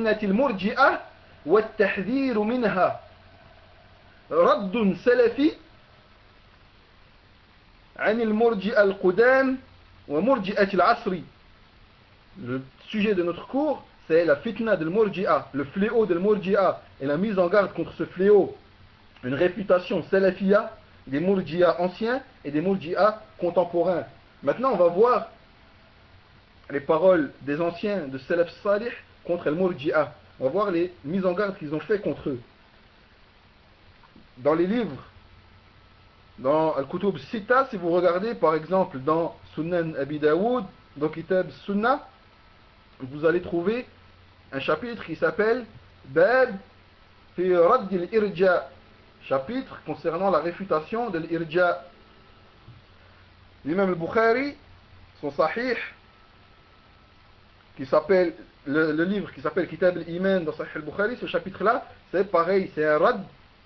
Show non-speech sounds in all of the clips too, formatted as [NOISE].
فتنة المرجئة والتحذير منها رد سلفي عن المرجئة القدام ومرجئة العصر Le sujet de notre cours, c'est la fitna de Murji'a, le fléau de Murji'a et la mise en garde contre ce fléau. Une réputation salafia des Murji'a anciens et des Murji'a contemporains. Maintenant, on va voir les paroles des anciens de Salaf Salih contre le Murji'a. On va voir les mises en garde qu'ils ont fait contre eux. Dans les livres, dans Al-Kutub Sita, si vous regardez par exemple dans Sunan Abi Dawood, dans Kitab Sunnah, vous allez trouver un chapitre qui s'appelle Bab fi Radd al-Irja, chapitre concernant la réfutation de l'Irja. L'imam al-Bukhari, son sahih, qui s'appelle, le, livre qui s'appelle Kitab al-Iman dans Sahih al-Bukhari, ce chapitre-là, c'est pareil, c'est un rad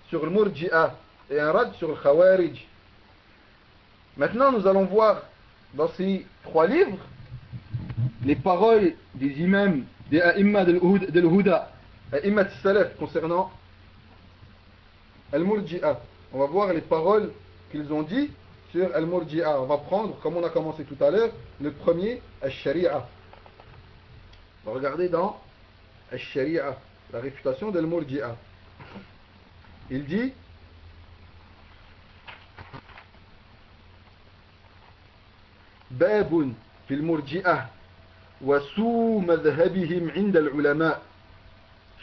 sur le Murji'a et un rad sur le Khawarij. Maintenant, nous allons voir dans ces trois livres les paroles des imams, des a'imma de l'Huda, a'imma salaf concernant Al-Murji'a. On va voir les paroles qu'ils ont dit sur Al-Murji'a. On va prendre, comme on a commencé tout à l'heure, le premier, Al-Shari'a. On va regarder dans Al-Shari'a, la réfutation d'Al-Murji'a. Il dit باب في المرجئة وسوء مذهبهم عند العلماء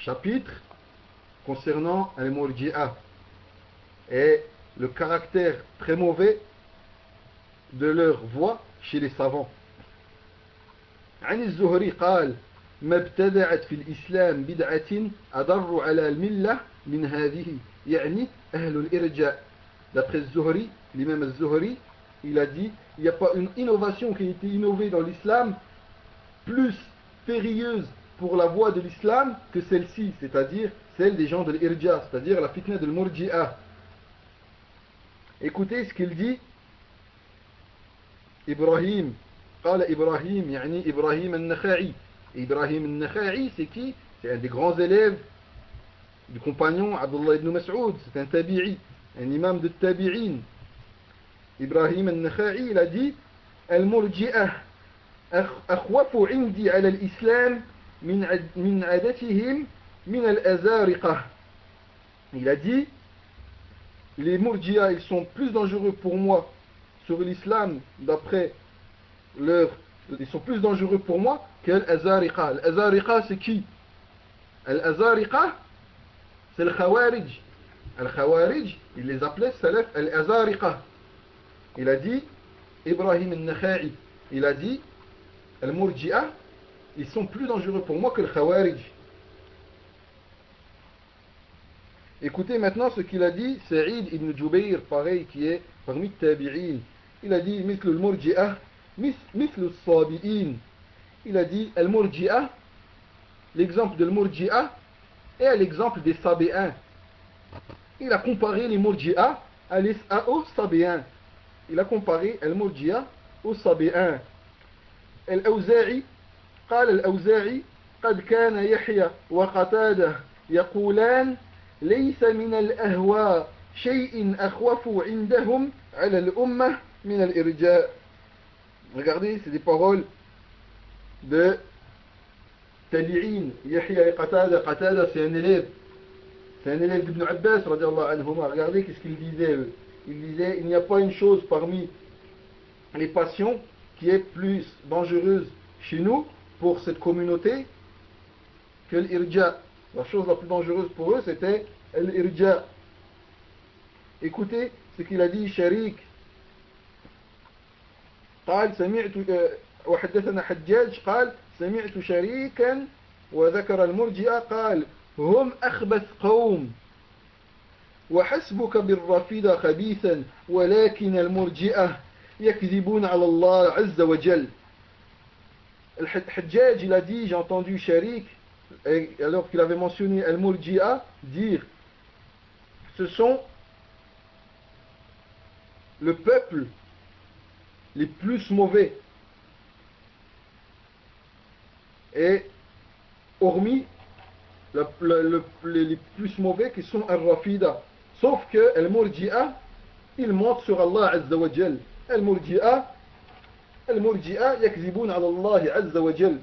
chapitre concernant les murji'a et le caractère très mauvais de leur voix chez les savants عن الزهري قال ما ابتدعت في الإسلام بدعة أضر على الملة من هذه يعني أهل الإرجاء d'après الزهري l'imam الزهري il a dit il n'y a pas une innovation qui a été innovée dans l'islam plus périlleuse pour la voie de l'islam que celle-ci, c'est-à-dire celle des gens de l'irja, c'est-à-dire la fitna de l'murji'a. Écoutez ce qu'il dit. Ibrahim, قال Ibrahim, يعني Ibrahim Ibrahim al-Nakha'i, c'est qui? C'est un des grands élèves du compagnon Abdullah ibn Mas'ud, c'est un tabi'i, un imam de tabi'in. Ibrahim al-Nakha'i, il a dit Al-Murji'ah, akhwafu min adatihim min al-azariqah. Il a dit Les murji'ah, ils sont plus dangereux pour moi sur l'islam d'après leur ils sont plus dangereux pour moi que l'Azariqa. L'Azariqa c'est qui L'Azariqa c'est le Khawarij. Le Khawarij, il les appelait Salaf al-Azariqa. Il a dit Ibrahim al-Nakha'i. Il a dit Al-Murji'a, ils sont plus dangereux pour moi que le Khawarij. Écoutez maintenant ce qu'il a dit Saïd ibn Jubayr, pareil, qui est parmi les tabi'in. Il a dit مثل المرجئة مثل الصابئين. Il a dit Al-Murji'a, l'exemple de l'Murji'a est l'exemple des Sabéens. Il a comparé les Murji'a aux Sabéens. Il a comparé Al-Murji'a aux Sabéens. الأوزاعي قال الأوزاعي قد كان يحيى وقتاده يقولان ليس من الأهواء شيء أخوف عندهم على الأمة من الإرجاء Regardez, c'est des paroles de Tali'in, Yahya et Qatada. C'est un élève. C'est un élève d'Ibn Abbas. Regardez qu'est-ce qu'il disait. Il disait, il n'y a pas une chose parmi les passions qui est plus dangereuse chez nous, pour cette communauté, que l'irja. La chose la plus dangereuse pour eux, c'était l'irja. Écoutez ce qu'il a dit, Sharik. قال سمعت وحدثنا حجاج قال سمعت شريكا وذكر المرجئة قال هم أخبث قوم وحسبك بالرفيدة خبيثا ولكن المرجئة يكذبون على الله عز وجل. الحجاج il a dit j'ai entendu Sharik alors qu'il avait mentionné Al-Murji'a dire ce sont le peuple les plus mauvais et hormis le- le- le- les, plus mauvais qui sont Al-Rafida. Sauf que Al-Murji'a, ils montent sur Allah Azza wa Jal. Al-Murji'a, Al-Murji'a yakzibun Allah Azza wa Jal.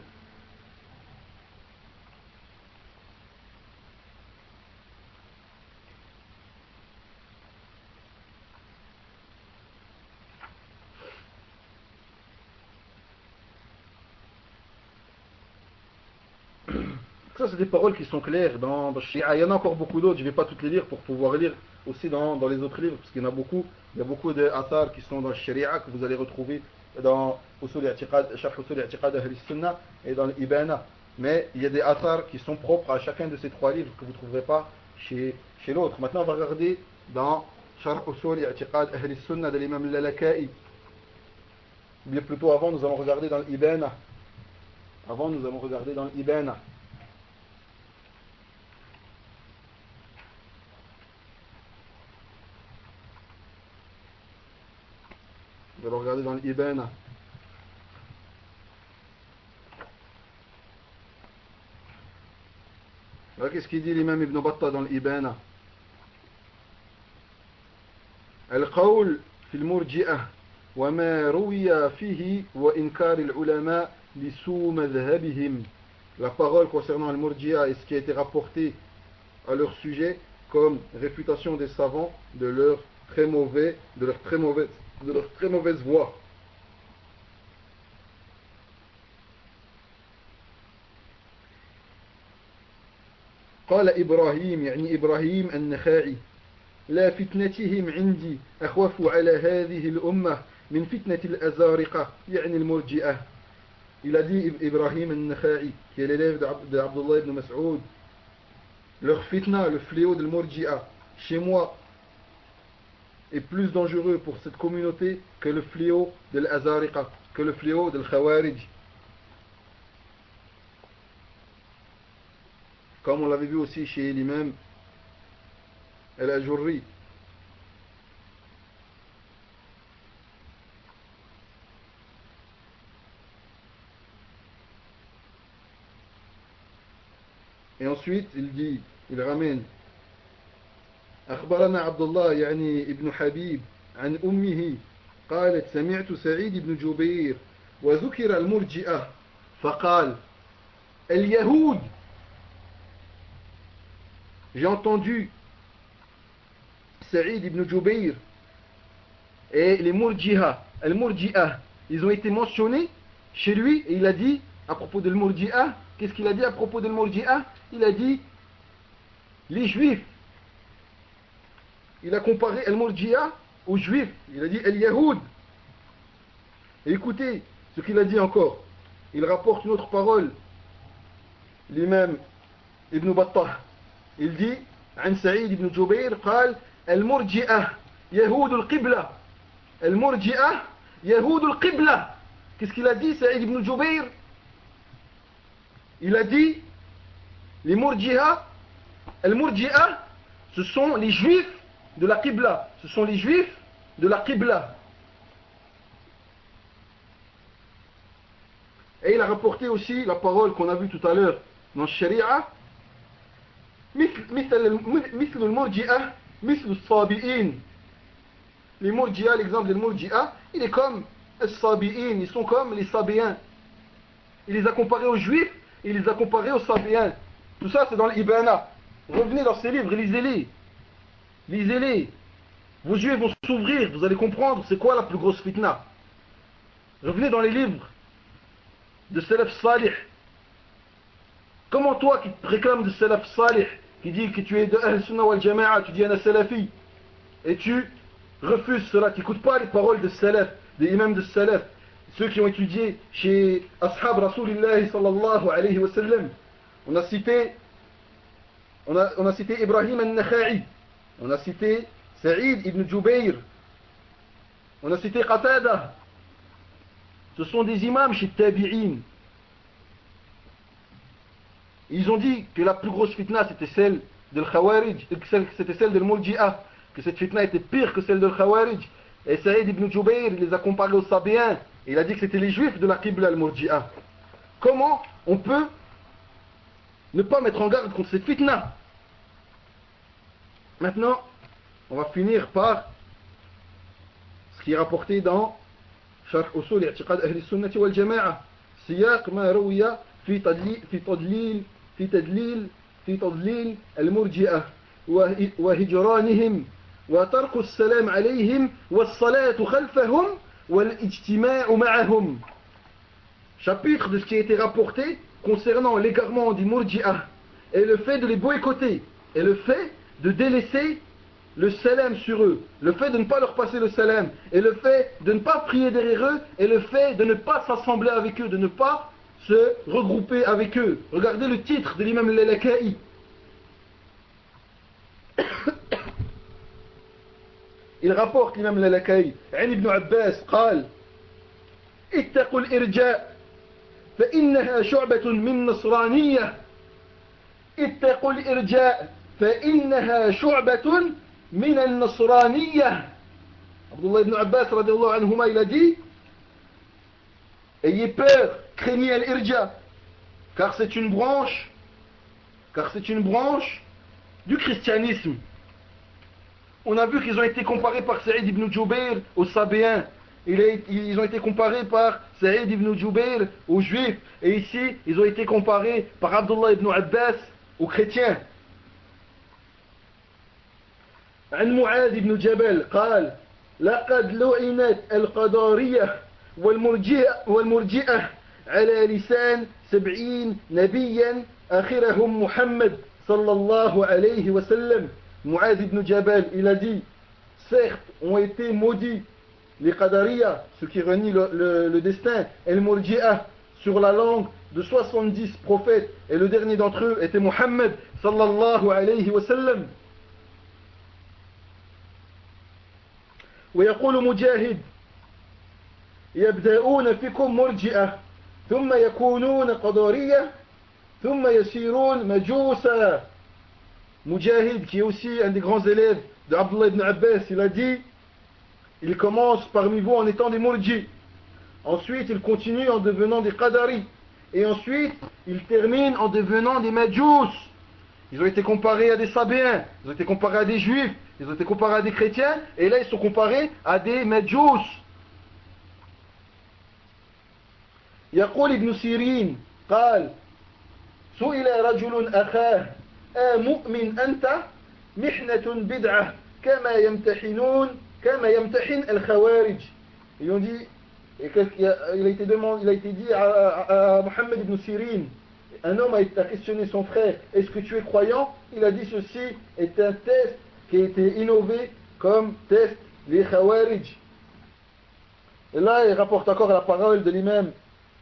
Ça, c'est des paroles qui sont claires dans, dans. Il y en a encore beaucoup d'autres, je ne vais pas toutes les lire pour pouvoir lire aussi dans, dans les autres livres, parce qu'il y en a beaucoup. Il y a beaucoup d'athars qui sont dans le Sharia que vous allez retrouver dans Usul i'tiqad- Sharh Usul i'tiqad Ahl Sunnah et dans l'Ibana. Mais il y a des athars qui sont propres à chacun de ces trois livres que vous ne trouverez pas chez, chez l'autre. Maintenant, on va regarder dans Sharh Usul i'tiqad Ahl Sunnah de l'imam Lalaka'i. Bien plutôt avant, nous allons regarder dans l'Ibana. Avant, nous allons regarder dans l'Ibana. Nous allons regarder dans l'Ibana. Voilà qu'est-ce qu'il dit l'imam Ibn Battah dans l'Ibana. القول في المرجئة وما روي فيه وإنكار العلماء لسوء مذهبهم La parole concernant le Murji'a et ce qui a été rapporté à leur sujet comme réfutation des savants de leur très mauvais, de leur très mauvaise, de leur très mauvaise voie. قال إبراهيم يعني إبراهيم النخاعي لا فتنتهم عندي أخوف على هذه الأمة من فتنة الأزارقة يعني المرجئة إلى دي إبراهيم النخاعي كي لليف عبد الله بن مسعود leur فتنة le fléau المرجئة chez moi est plus dangereux pour cette communauté que le fléau de l'Azariqa, que le fléau de l'Khawarij. Comme on l'avait vu aussi chez l'imam Al-Ajurri. Et ensuite, il dit, il ramène أخبرنا عبد الله يعني ابن حبيب عن أمه قالت سمعت سعيد بن جبير وذكر المرجئة فقال اليهود J'ai entendu Saïd ibn Jubayr et les Murji'a, al Murji'a, ils ont été mentionnés chez lui et il a dit à propos de Murji'a, qu'est-ce qu'il a dit à propos de Murji'a Il a dit les Juifs. Il a comparé al Murji'a aux Juifs. Il a dit al Yahoud. Et écoutez ce qu'il a dit encore. Il rapporte une autre parole. L'imam Ibn Battah. Il dit عن سعيد بن جبير قال المرجئة يهود القبلة المرجئة يهود القبلة Qu'est-ce qu'il a dit Saïd ibn Jubayr Il a dit les Murji'a Al-Murji'a ce sont les juifs de la Qibla ce sont les juifs de la Qibla et il a rapporté aussi la parole qu'on a vue tout à l'heure dans le Sharia مثل مثل مثل المرجئة مثل الصابئين les Murji'a, l'exemple des Murji'a, il est comme les Sabi'in, ils sont comme les Sabéens. Il les a comparés aux Juifs, il les a comparés aux Sabéens. Tout ça, c'est dans l'Ibana. Revenez dans ces livres, lisez-les. Lisez-les. Vos yeux vont s'ouvrir, vous allez comprendre c'est quoi la plus grosse fitna. Revenez dans les livres de Salaf Salih. Comment toi qui te réclames de Salaf Salih, qui dit que tu es de Ahl Sunnah wal Jama'a, tu dis un Salafi, et tu refuses cela, tu n'écoutes pas les paroles de Salaf, des imams de Salaf, ceux qui ont étudié chez Ashab Rasulullah sallallahu alayhi wa sallam. On a cité, on a, on a cité Ibrahim al-Nakha'i, on a cité Saïd ibn Jubayr, on a cité Qatada. Ce sont des imams chez Tabi'in. Ils ont dit que la plus grosse fitna c'était celle de Khawarij, c'était celle de Murji'a, que cette fitna était pire que celle de Khawarij. Et Saïd ibn Jubayr, les a comparés aux Sabéens. Il a dit que c'était les juifs de la Qibla al-Murji'a. Comment on peut ne pas mettre en garde contre cette fitna? Maintenant, on va finir par ce qui est rapporté dans شرح أصول اعتقاد أهل السنة والجماعة سياق ما روي في تدليل في تدليل في تدليل في تضليل المرجئة وهجرانهم وترك السلام عليهم والصلاة خلفهم والاجتماع معهم chapitre de ce qui a été rapporté concernant l'égarement du Murji'ah et le fait de les boycotter et le fait de délaisser le salam sur eux, le fait de ne pas leur passer le salam, et le fait de ne pas prier derrière eux, et le fait de ne pas s'assembler avec eux, de ne pas se regrouper avec eux. Regardez le titre de l'imam Lalaka'i. [COUGHS] Il rapporte l'imam Lalaka'i, عن ابن عباس قال اتقوا الإرجاء فإنها شعبة من نصرانية اتقوا الإرجاء فإنها شعبة من النصرانية Abdullah ibn Abbas radiallahu anhuma il a dit Ayez peur, craignez l'irja car c'est une branche car c'est une branche du christianisme on a vu qu'ils ont été comparés par Saïd ibn Jubair aux Sabéens ils ont été comparés par Saïd ibn Jubair aux Juifs et ici ils ont été comparés par Abdullah ibn Abbas aux chrétiens عن معاذ بن جبل قال لقد لعنت القدارية والمرجئة, والمرجئة على لسان سبعين نبيا آخرهم محمد صلى الله عليه وسلم Muaz ibn Jabal, il a dit, certes, ont été maudits les Qadariya, ceux qui renient le, le, le destin, et le Murji'ah, sur la langue de 70 prophètes, et le dernier d'entre eux était Muhammad, sallallahu alayhi wa sallam. ويقول مجاهد يبدأون فيكم مرجئة ثم يكونون قدرية ثم يسيرون مجوسا Mujahid, qui est aussi un des grands élèves de Abdullah ibn Abbas, il a dit il commence parmi vous en étant des Murji. Ensuite, il continue en devenant des Qadari. Et ensuite, il termine en devenant des Majous. Ils ont été comparés à des Sabéens, ils ont été comparés à des Juifs, ils ont été comparés à des chrétiens, et là ils sont comparés à des Majous. يقول ابن سيرين قال سئل رجل أخاه أمؤمن أنت محنة بدعة كما يمتحنون كما يمتحن الخوارج ils ont dit il a été demandé il a été dit à, à, à Mohammed ibn Sirin un homme a questionné son frère est-ce que tu es croyant il a dit ceci est un test qui a été innové comme test les Khawarij. Et là, il rapporte encore la parole de l'imam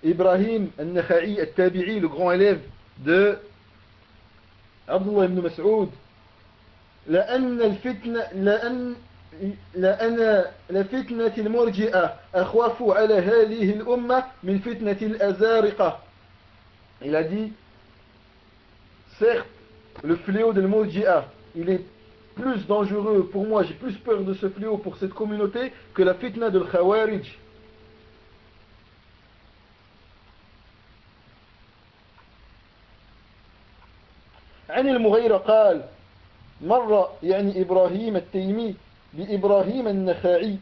Ibrahim al-Nakha'i al-Tabi'i, le grand élève de Abdullah ibn Mas'ud. لأن الفتنة لأن لأن لفتنة المرجئة أخواف على هذه الأمة من فتنة الأزارقة Il a dit, certes, le fléau de l'Murji'a, il est plus dangereux pour moi, j'ai plus peur de ce fléau pour cette communauté que la fitna de l'Khawarij. عن المغيرة قال مر يعني إبراهيم التيمي بإبراهيم النخعي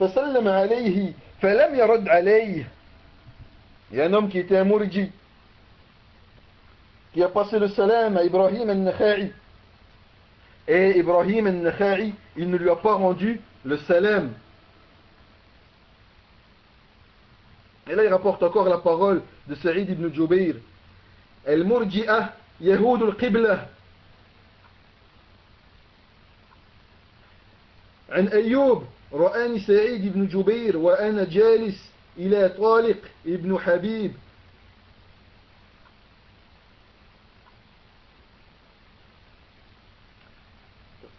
فسلم عليه فلم يرد عليه Il y a un homme qui était un mourji qui a passé le salam à Ibrahim al-Nakha'i Et Ibrahim al-Nakha'i, il ne lui a pas rendu le salam. Et là, il rapporte encore la parole de Saïd ibn Jubayr. Al-Murji'ah, Yahoud al-Qibla. عن أيوب رآني سعيد بن جبير وأنا جالس إلى طالق ابن حبيب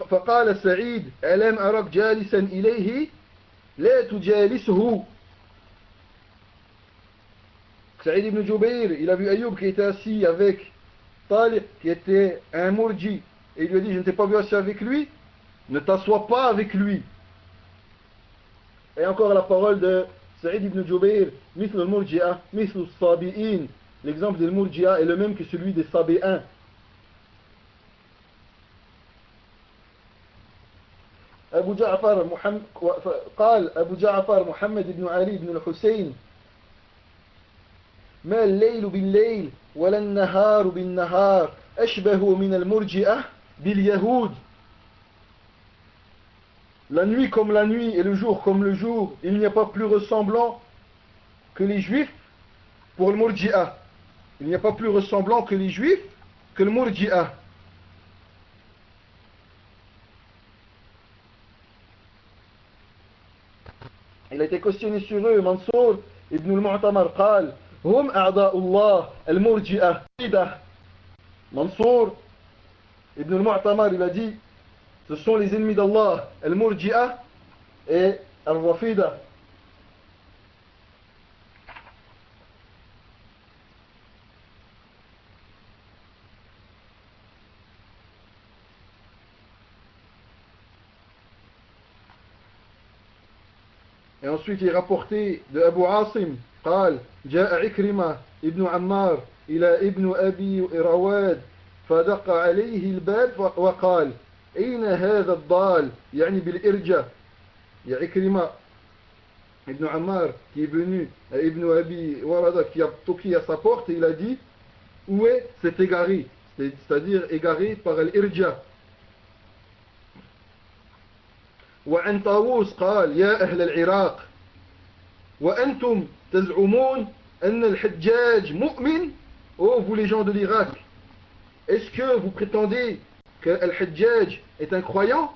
فقال سعيد ألم أرك جالسا إليه لا تجالسه Saïd ibn Jubayr, il a vu Ayoub qui était assis avec Talib qui était un mourji et il lui a dit je ne t'ai pas vu assis avec lui ne t'assois pas avec lui et encore la parole de Saïd ibn Jubayr مثل المرجئة مثل الصابئين l'exemple des Murji'a est le même que celui des Sabéens. أبو جعفر محمد قال أبو جعفر محمد بن علي بن الحسين ما الليل بالليل ولا النهار بالنهار أشبه من المرجئة باليهود La nuit comme la nuit et le jour comme le jour, il n'y a pas plus ressemblant que les juifs pour le murji'a. Il n'y a pas plus ressemblant que les juifs que le murji'a. Il a été questionné sur eux, Mansour ibn al-Mu'tamar قال هم أعداء الله المرجئة Mansour ibn al-Mu'tamar il a dit ce sont les ennemis d'Allah al-Murji'a et al-Rafida Et ensuite, il est rapporté de Abu Asim, قال جاء عكرمة ابن عمار إلى ابن أبي رواد فدق عليه الباب وقال أين هذا الضال يعني بالإرجة يا عكرمة ابن عمار qui est venu à Ibn Abi Warada qui a toqué à sa porte il a dit où est cet égaré c'est-à-dire égaré par l'irja وعن طاووس قال يا أهل العراق وأنتم تزعمون أن الحجاج مؤمن؟ Oh, vous les gens de l'Irak, est-ce que vous prétendez que Al-Hajjaj est un croyant?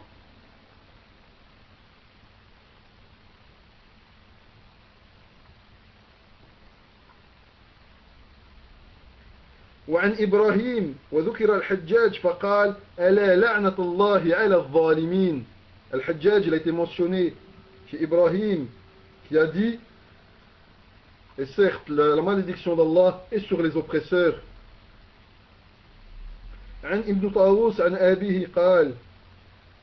وعن إبراهيم وذكر الحجاج فقال ألا لعنة الله على الظالمين؟ Al-Hajjaj, il a été mentionné chez Ibrahim, qui a dit, et certes, la, la malédiction d'Allah est sur les oppresseurs. عن ابن طاووس عن أبيه قال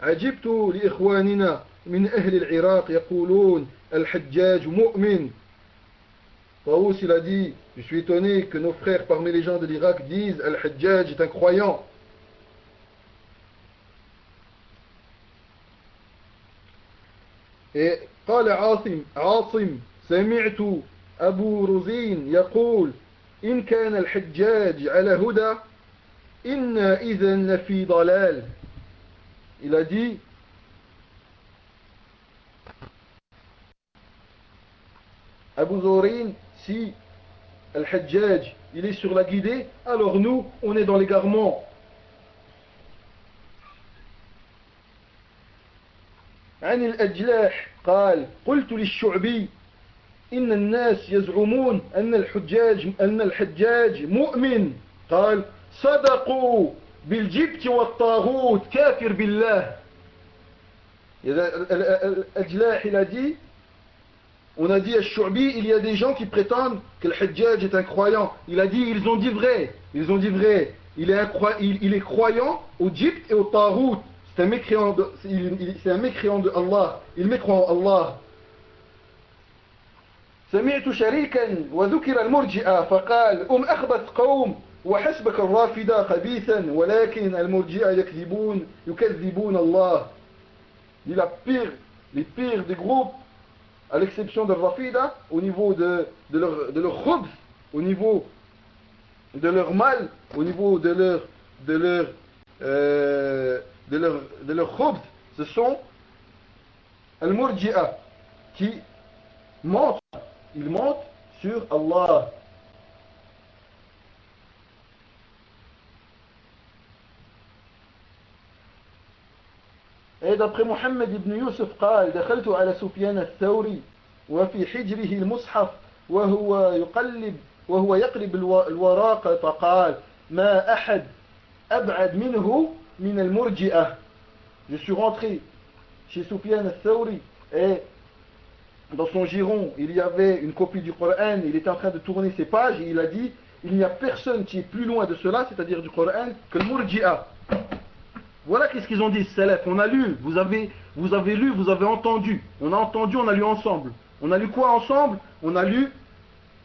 عجبت لإخواننا من أهل العراق يقولون الحجاج مؤمن طاووس il a dit je suis étonné que nos frères parmi les gens de l'Irak disent Al-Hajjaj est un croyant قال عاصم عاصم سمعت أبو رزين يقول إن كان الحجاج على هدى إنا إذا لفي ضلال il a dit Abu Zorin si Al-Hajjaj il est sur la guidée alors nous on est dans l'égarement عن الأجلاح قال قلت للشعبي إن الناس يزعمون أن الحجاج أن الحجاج مؤمن قال صدقوا بالجبت والطاغوت كافر بالله الأجلاح il a dit on a dit à Shu'bi il y a des gens qui prétendent que le Hajjaj est un croyant il a dit ils ont dit vrai ils ont dit vrai il est, il, il est croyant au Gypte et au Tarout c'est un mécréant de, c'est un mécréant de Allah il mécroit en Allah سمعت شريكا وذكر المرجئة فقال أم أخبث قوم وحسبك الرافدة خبيثا ولكن المرجئة يكذبون يكذبون الله dit la pire, les pires des groupes à l'exception de Rafida au niveau de, de leur, de leur khubs, au niveau de leur mal au niveau de leur de leur euh, de leur, de leur khubs, ce sont al-murji'a qui mentent, ils mentent sur Allah. Et d'après Mohammed ibn Yusuf قال دخلت على سفيان الثوري وفي حجره المصحف وهو يقلب وهو يقلب الوراق فقال ما أحد أبعد منه min al-murji'ah. Je suis rentré chez Soufiane al-Thawri et dans son giron, il y avait une copie du Coran, il était en train de tourner ses pages et il a dit il n'y a personne qui est plus loin de cela, c'est-à-dire du Coran, que le Murji'a. Voilà qu'est-ce qu'ils ont dit, Salaf. On a lu, vous avez, vous avez lu, vous avez entendu. On a entendu, on a lu ensemble. On a lu quoi ensemble? On a lu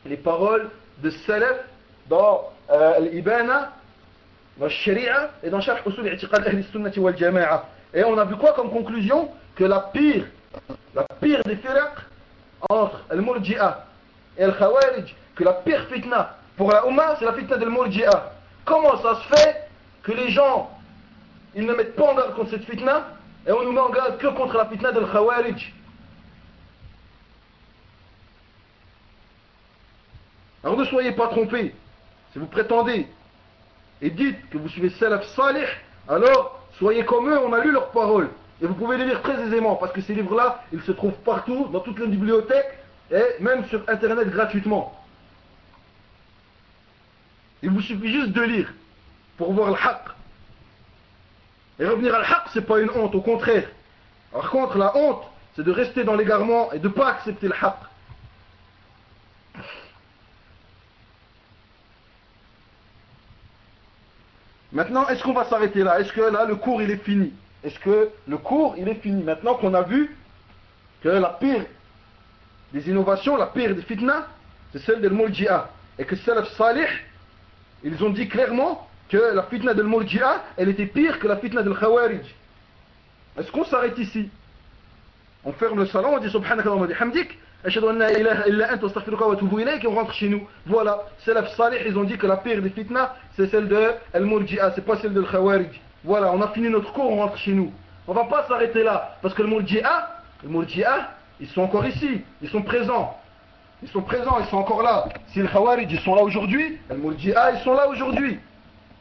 les paroles de Salaf dans euh, l'Ibana, dans Sharia et dans Sharh Usul I'tiqad Ahl wal Jama'a. Et on a vu quoi comme conclusion? Que la pire, la pire des firaq entre Al-Murji'a et Al-Khawarij, que la pire fitna pour la Ummah, c'est la fitna de Al-Murji'a. Comment ça se fait que les gens, ils ne mettent pas en garde contre cette fitna et on nous met en garde que contre la fitna de Al-Khawarij Alors ne soyez pas trompés. Si vous prétendez et dites que vous suivez Salaf Salih, alors soyez comme eux, on a lu leurs paroles. Et vous pouvez les lire très aisément, parce que ces livres-là, ils se trouvent partout, dans toutes les bibliothèques, et même sur Internet gratuitement. Il vous suffit juste de lire, pour voir le haqq. Et revenir à le haqq, c'est pas une honte, au contraire. Par contre, la honte, c'est de rester dans l'égarement et de ne pas accepter le haqq. Maintenant, est-ce qu'on va s'arrêter là? Est-ce que là, le cours, il est fini? Est-ce que le cours, il est fini? Maintenant qu'on a vu que la pire des innovations, la pire des fitna, c'est celle de Murji'a. Et que Salaf Salih, ils ont dit clairement que la fitna de Murji'a, elle était pire que la fitna de Khawarij. Est-ce qu'on s'arrête ici? On ferme le salon, on dit Subhanallah wa et on rentre chez nous. Voilà, Salaf Salih, ils ont dit que la pire des fitna, c'est celle de Al-Murji'a, c'est pas celle de Khawarij. Voilà, on a fini notre cours, on rentre chez nous. On va pas s'arrêter là, parce que le Murji'a, le Murji'a, ils sont encore ici, ils sont présents. Ils sont présents, ils sont encore là. Si les Khawarij, ils sont là aujourd'hui, les Murji'a, ils sont là aujourd'hui.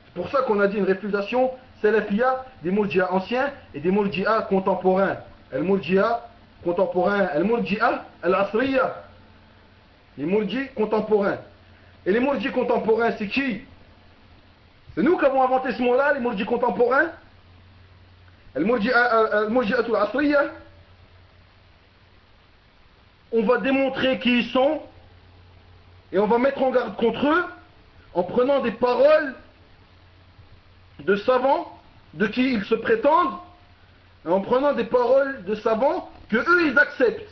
C'est pour ça qu'on a dit une réfutation salafia des Murji'a anciens et des Murji'a contemporains. El Murji'a contemporain, El Murji'a al-Asriya. Les Murji contemporains. Et les Murji contemporains, c'est qui? C'est nous qui avons inventé ce mot-là, les Murji contemporains El Murji'a al-Asriya on va démontrer qui ils sont et on va mettre en garde contre eux en prenant des paroles de savants de qui ils se prétendent et en prenant des paroles de savants que eux ils acceptent.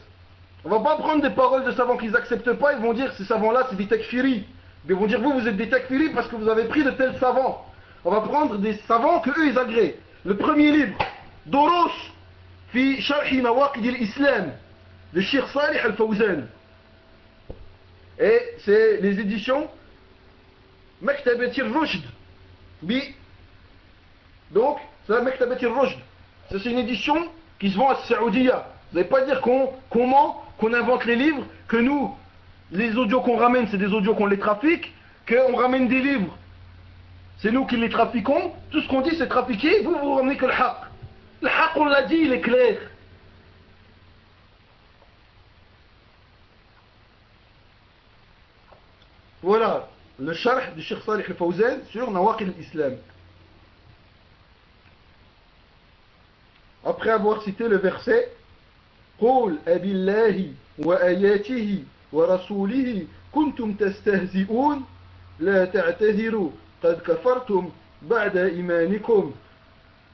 On va pas prendre des paroles de savants qu'ils acceptent pas, ils vont dire ces savants-là c'est des takfiri. Ils vont dire vous vous êtes des takfiri parce que vous avez pris de tels savants. On va prendre des savants que eux ils agréent. Le premier livre, Doros fi Sharhi Nawaqid al-Islam de Shir Salih al-Fawzan. Et c'est les éditions Maktabati Rushd. Bi. Donc, c'est Maktabati Rushd. C'est une édition qui se vend à Saoudia. Vous n'allez pas dire qu'on, comment qu'on invente les livres, que nous, les audios qu'on ramène, c'est des audios qu'on les trafique, qu'on ramène des livres, c'est nous qui les trafiquons. Tout ce qu'on dit, c'est trafiquer. Vous, vous ramenez que le haq. Le haq, on l'a dit, il est clair. Voilà le charh du Cheikh Salih al-Fawzan sur Nawaqil al-Islam. Après avoir cité le verset قول أبي الله وآياته ورسوله كنتم تستهزئون لا تعتذروا قد كفرتم بعد إيمانكم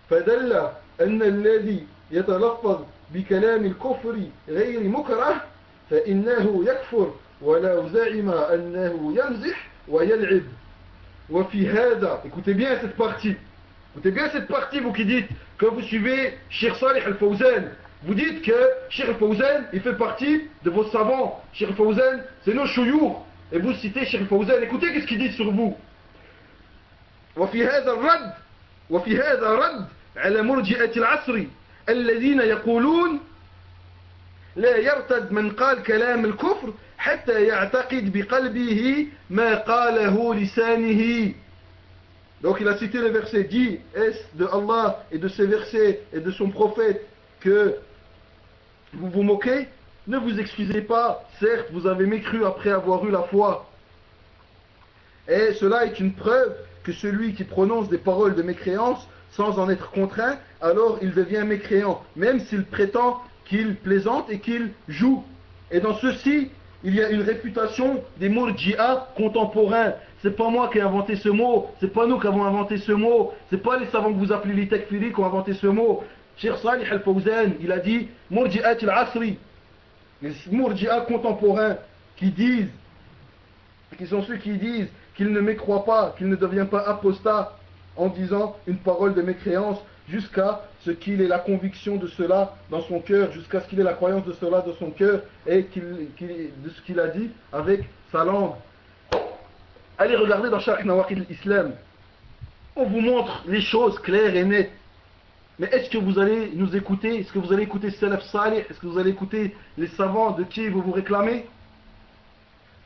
فدل أن الذي يتلفظ بكلام الكفر غير مكره فإنه يكفر ولو زعم أنه يمزح ويلعب وفي هذا écoutez bien cette partie. Écoutez bien cette partie vous qui dites que vous suivez Cheikh Salih al-Fawzan. vous dites que Cheikh al-Fawzan il fait partie de vos savants Cheikh al-Fawzan c'est nos chouyours et vous citez Cheikh al-Fawzan écoutez qu'est-ce qu'il dit sur vous وفي هذا الرد وفي هذا رد على مرجئة العصر الذين يقولون لا يرتد من قال كلام الكفر حتى يعتقد بقلبه ما قاله لسانه Donc il a cité le verset dit est de Allah et de ses versets et de son prophète que vous vous moquez Ne vous excusez pas, certes vous avez mécru après avoir eu la foi. Et cela est une preuve que celui qui prononce des paroles de mécréance sans en être contraint, alors il devient mécréant, même s'il prétend qu'il plaisante et qu'il joue. Et dans ceci, il y a une réputation des murji'a contemporains. C'est pas moi qui ai inventé ce mot, c'est pas nous qui avons inventé ce mot, c'est pas les savants que vous appelez les takfiri qui ont inventé ce mot. Cheikh Salih al-Fawzan, il a dit murji'at al-asri. Les murji'a contemporains qui disent, qui sont ceux qui disent qu'il ne mécroit pas, qu'il ne devient pas apostat en disant une parole de mécréance jusqu'à ce qu'il ait la conviction de cela dans son cœur, jusqu'à ce qu'il ait la croyance de cela dans son cœur et de ce qu'il a dit avec sa langue. Allez regarder dans chaque Nawakil l'Islam. On vous montre les choses claires et nettes. Mais est-ce que vous allez nous écouter? Est-ce que vous allez écouter Salaf Salih? Est-ce que vous allez écouter les savants de qui vous vous réclamez?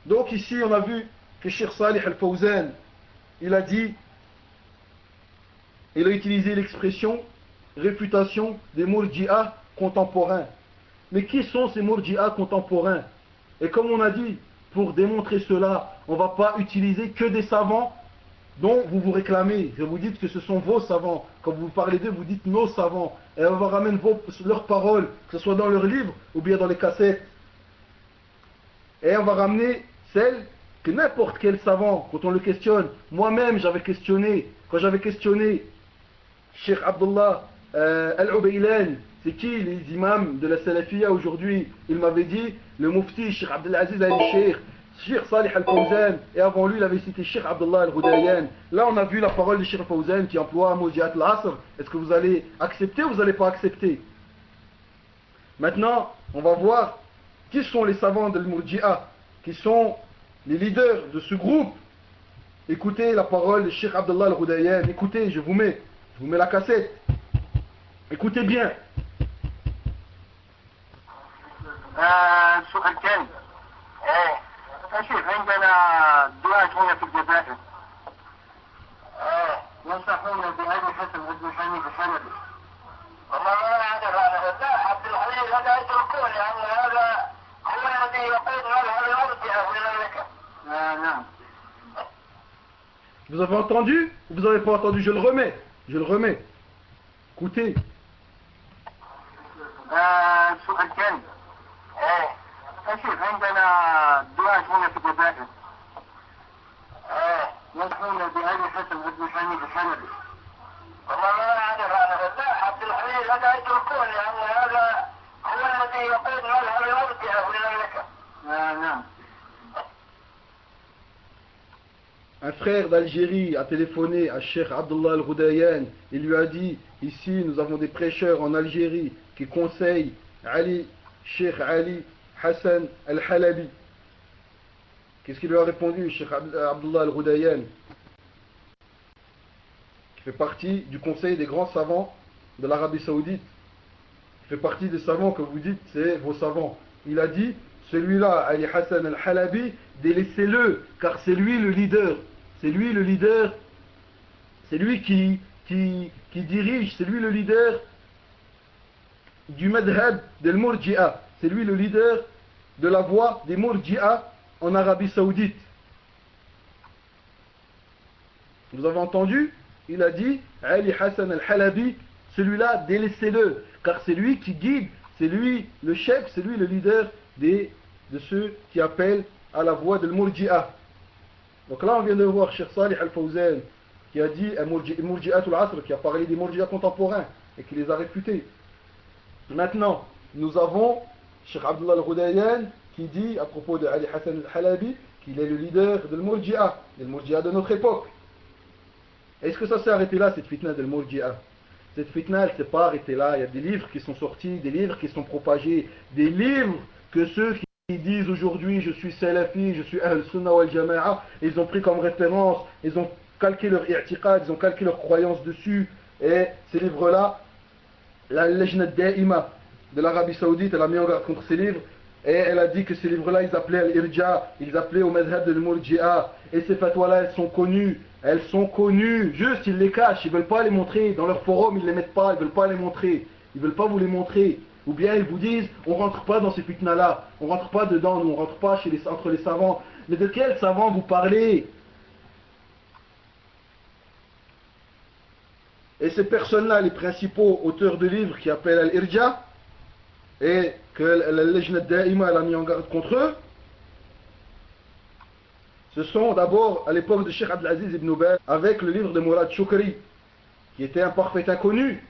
Donc ici on a vu que Sheikh Salih al-Fawzan, il a dit il a utilisé l'expression réfutation des murji'ah contemporains. Mais qui sont ces murji'ah contemporains? Et comme on a dit, pour démontrer cela, on ne va pas utiliser que des savants dont vous vous réclamez. Vous dites que ce sont vos savants. Quand vous parlez d'eux, vous dites nos savants. Et on va ramener leurs paroles, que ce soit dans leurs livres ou bien dans les cassettes. Et on va ramener celles que n'importe quel savant, quand on le questionne, moi-même j'avais questionné, quand j'avais questionné Cheikh Abdullah euh, Al-Ubaylan, c'est qui les imams de la Salafiyya aujourd'hui? Il m'avait dit le mufti Cheikh Abdelaziz Al-Sheikh, Shir Salih al-Fawzan, et avant lui, il avait cité Shir Abdullah al-Houdayen. Là, on a vu la parole de Shir Fawzan qui emploie Moujiat al-Asr. Est-ce que vous allez accepter ou vous n'allez pas accepter? Maintenant, on va voir qui sont les savants de l'Murji'a, qui sont les leaders de ce groupe. Écoutez la parole de Shir Abdullah al-Houdayen. Écoutez, je vous mets, je vous mets la cassette. Écoutez bien. Euh, شيخ عندنا دعاة هنا في الجزائر إيه ينصحون بأبي حسن بن حنيف الحنبي والله ما أعرف أنا لا عبد الحليم هذا يتركون لأن هذا هو الذي يقود مذهب المرجئه في المملكه آه نعم Vous avez entendu ou vous n'avez pas entendu Je le remets. Je le remets. Écoutez. بن حنيف الحنبي والله ما اعرف انا لا عبد الحليم هذا يتركون لان هذا هو الذي يقود مذهب المرجئه في المملكه آه نعم Un frère d'Algérie a téléphoné à Cheikh Abdullah Al-Ghoudayan. Il lui a dit Ici, nous avons des prêcheurs en Algérie qui conseillent Ali, Cheikh Ali Hassan Al-Halabi. Qu'est-ce qu'il lui a répondu, Cheikh Abdullah Al-Ghoudayan qui fait partie du conseil des grands savants de l'Arabie Saoudite. Qui fait partie des savants que vous dites, c'est vos savants. Il a dit celui-là, Ali Hassan al-Halabi, délaissez-le, car c'est lui le leader. C'est lui le leader. C'est lui qui, dirige, c'est lui le leader du madhab del Murji'a. C'est lui le leader de la voie des Murji'a en Arabie Saoudite. Vous avez entendu? Il a dit Ali Hassan al-Halabi, celui-là, délaissez-le, car c'est lui qui guide, c'est lui le chef, c'est lui le leader des, de ceux qui appellent à la voie de Murji'a. Donc là, on vient de voir Cheikh Salih Al-Fawzan qui a dit Murji'atul Asr, qui a parlé des Murji'a contemporains et qui les a réfutés. Maintenant, nous avons Cheikh Abdullah Al-Hudayan qui dit à propos de Ali Hassan Al-Halabi qu'il est le leader de Murji'a, le Murji'a de notre époque. Est-ce que ça s'est arrêté là, cette fitna de Murji'a? Cette fitna, elle ne s'est pas arrêtée là. Il y a des livres qui sont sortis, des livres qui sont propagés, des livres que ceux qui disent aujourd'hui je suis salafi, je suis ahl sunnah wal jama'a, ils ont pris comme référence, ils ont calqué leur i'tiqad, ils ont calqué leur croyance dessus. Et ces livres-là, la Lejna Da'ima de l'Arabie Saoudite, elle a mis en garde contre ces livres. Et elle a dit que ces livres-là, ils appelaient al-irja, ils appelaient au madhab de l'murji'a. Et ces fatwas-là, elles sont connues. Elles sont connues. Juste, ils les cachent. Ils veulent pas les montrer. Dans leur forum, ils les mettent pas. Ils veulent pas les montrer. Ils veulent pas vous les montrer. Ou bien ils vous disent, on rentre pas dans ces fitnas-là. On rentre pas dedans. Nous, on rentre pas chez les, entre les savants. Mais de quels savants vous parlez? Et ces personnes-là, les principaux auteurs de livres qui appellent Al-Irja, et que la Lejna Da'ima a mis en garde contre eux, ce sont d'abord à l'époque de Sheikh Abdelaziz ibn Ubay avec le livre de Mourad Choukri, qui était un parfait inconnu.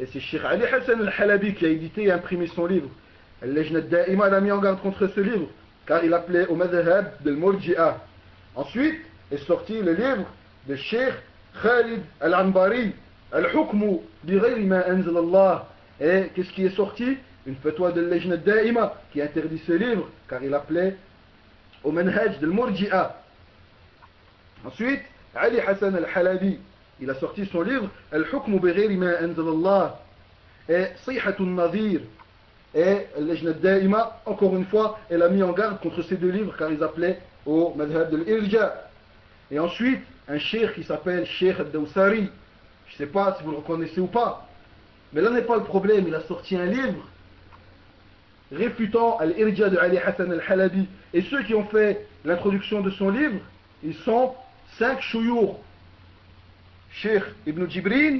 Et c'est Sheikh Ali Hassan al-Halabi qui a édité et imprimé son livre. Al-Lejna Da'ima l'a mis en garde contre ce livre, car il appelait au madhab del Murji'a. Ensuite, est sorti le livre de Sheikh Khalid Al-Anbari, Al-Hukmu bi ma anzal Allah. Et qu'est-ce qui est sorti? Une fatwa de Lejna Daima qui interdit ce livre car il appelait au manhaj de Murji'a. Ensuite, Ali Hassan Al-Halabi, il a sorti son livre Al-Hukmu bi ma anzal Allah. Et Sihatun Nadir. Et Lejna Daima, encore une fois, elle a mis en garde contre ces deux livres car ils appelaient au madhab de l'Irja. Et ensuite, un cheikh qui s'appelle Cheikh Al-Dawsari. Je ne sais pas si vous le reconnaissez ou pas. Mais là n'est pas le problème. Il a sorti un livre réfutant Al-Irja de Ali Hassan Al-Halabi. Et ceux qui ont fait l'introduction de son livre, ils sont cinq chouyours. Cheikh Ibn Jibrin,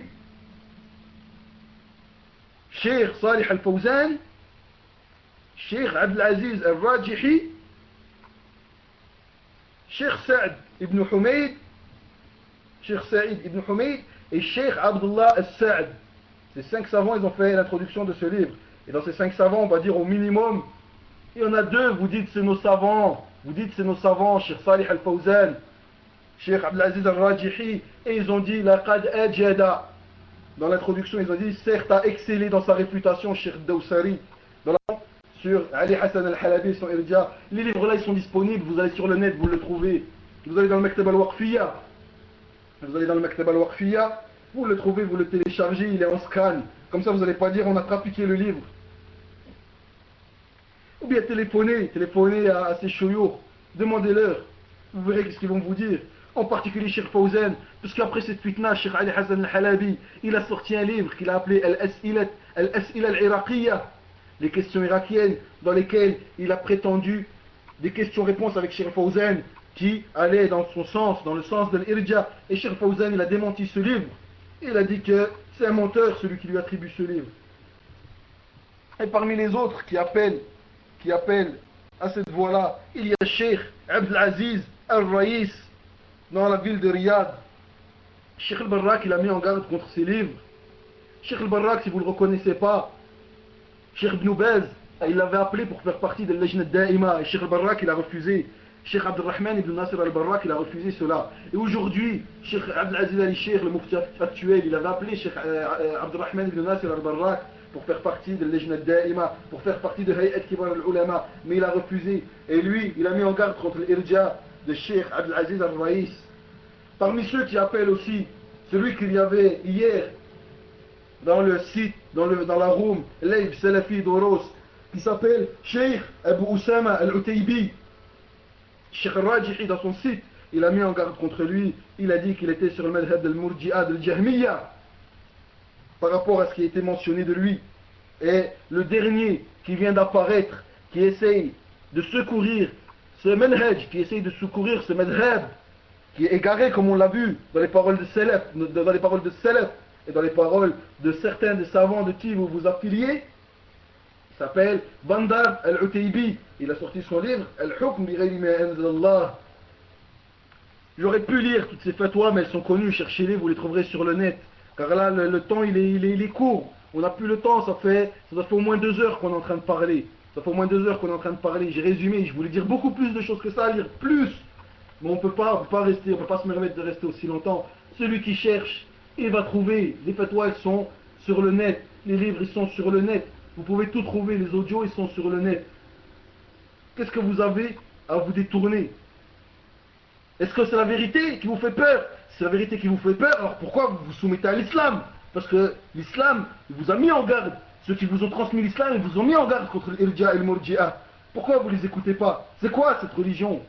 Cheikh Salih Al-Fawzan, Cheikh Abdelaziz Al-Rajihi, Cheikh Saad ibn Humayd, Cheikh Saïd ibn Humayd et Cheikh Abdullah al-Sa'd. Ces cinq savants, ils ont fait l'introduction de ce livre. Et dans ces cinq savants, on va dire au minimum, il y en a deux, vous dites c'est nos savants, vous dites c'est nos savants, Cheikh Salih al-Fawzan, Cheikh Abdelaziz al-Rajihi, et ils ont dit laqad ajada. Dans l'introduction, ils ont dit certes a excellé dans sa réputation, Cheikh Dawsari. Dans sur Ali Hassan al-Halabi, son Irja. Les livres là, ils sont disponibles, vous allez sur le net, vous le trouvez. Vous allez dans le Maktab al-Waqfiyya. Vous allez dans le Maktab al-Waqfiyya, vous le trouvez, vous le téléchargez, il est en scan. Comme ça, vous n'allez pas dire on a trafiqué le livre. Ou bien téléphonez, téléphonez à, ces chouyours, demandez-leur. Vous verrez ce qu'ils vont vous dire. En particulier Cheikh Fawzan, parce qu'après cette fitna, Cheikh Ali Hassan al-Halabi, il a sorti un livre qu'il a appelé Al-As'ila al-Iraqiyya les questions irakiennes dans lesquelles il a prétendu des questions-réponses avec Sheikh Fawzan qui allaient dans son sens, dans le sens de l'Irja. Et Sheikh Fawzan, il a démenti ce livre. Il a dit que c'est un menteur celui qui lui attribue ce livre. Et parmi les autres qui appellent, qui appellent à cette voie-là, il y a Sheikh Abdelaziz Al-Raïs dans la ville de Riyad. Sheikh Al-Barrak, il a mis en garde contre ces livres. Sheikh Al-Barrak, si vous ne le reconnaissez pas, Cheikh Ibn il l'avait appelé pour faire partie de l'Ajna Da'ima. Et Cheikh Al-Barrak, il a refusé. Cheikh Abdelrahman ibn Nasir al-Barrak, il a refusé cela. Et aujourd'hui, Cheikh Abdelaziz al-Sheikh, le mufti actuel, il avait appelé Cheikh euh, euh, Abdelrahman ibn Nasir al-Barrak pour faire partie de l'Ajna Da'ima, pour faire partie de Hayat Kibar al-Ulama. Mais il a refusé. Et lui, il a mis en garde contre l'Irja de Cheikh Abdelaziz al-Raïs. Parmi ceux qui appellent aussi, celui qu'il y avait hier dans le site, dans, la room, Leib Salafi d'Oros, qui s'appelle Sheikh Abu Oussama Al-Utaybi. Sheikh Rajihi, dans son site, il a mis en garde contre lui. Il a dit qu'il était sur le madhab del Murji'a, del Jahmiya, par rapport à ce qui a été mentionné de lui. Et le dernier qui vient d'apparaître, qui essaye de secourir ce manhaj, qui essaye de secourir ce madhab, qui est égaré comme on l'a vu dans les paroles de Salaf, dans les paroles de Salaf, et dans les paroles de certains des savants de qui vous vous affiliez, s'appelle Bandar al-Utaybi. Il a sorti son livre Al-Hukm. J'aurais pu lire toutes ces fatwas, mais elles sont connues, cherchez-les, vous les trouverez sur le net. Car là, le, temps, il est, il, est, court. On n'a plus le temps, ça fait, ça fait au moins deux heures qu'on est en train de parler. Ça fait au moins deux heures qu'on est en train de parler. J'ai résumé, je voulais dire beaucoup plus de choses que ça, lire plus. Mais on ne peut pas, rester, on peut pas se permettre de rester aussi longtemps. Celui qui cherche, il va trouver, les fatwas elles sont sur le net, les livres ils sont sur le net, vous pouvez tout trouver, les audios ils sont sur le net. Qu'est-ce que vous avez à vous détourner? Est-ce que c'est la vérité qui vous fait peur? C'est la vérité qui vous fait peur, alors pourquoi vous vous soumettez à l'islam? Parce que l'islam vous a mis en garde. Ceux qui vous ont transmis l'islam, ils vous ont mis en garde contre l'irja et le murji'a. Pourquoi vous ne les écoutez pas? C'est quoi cette religion?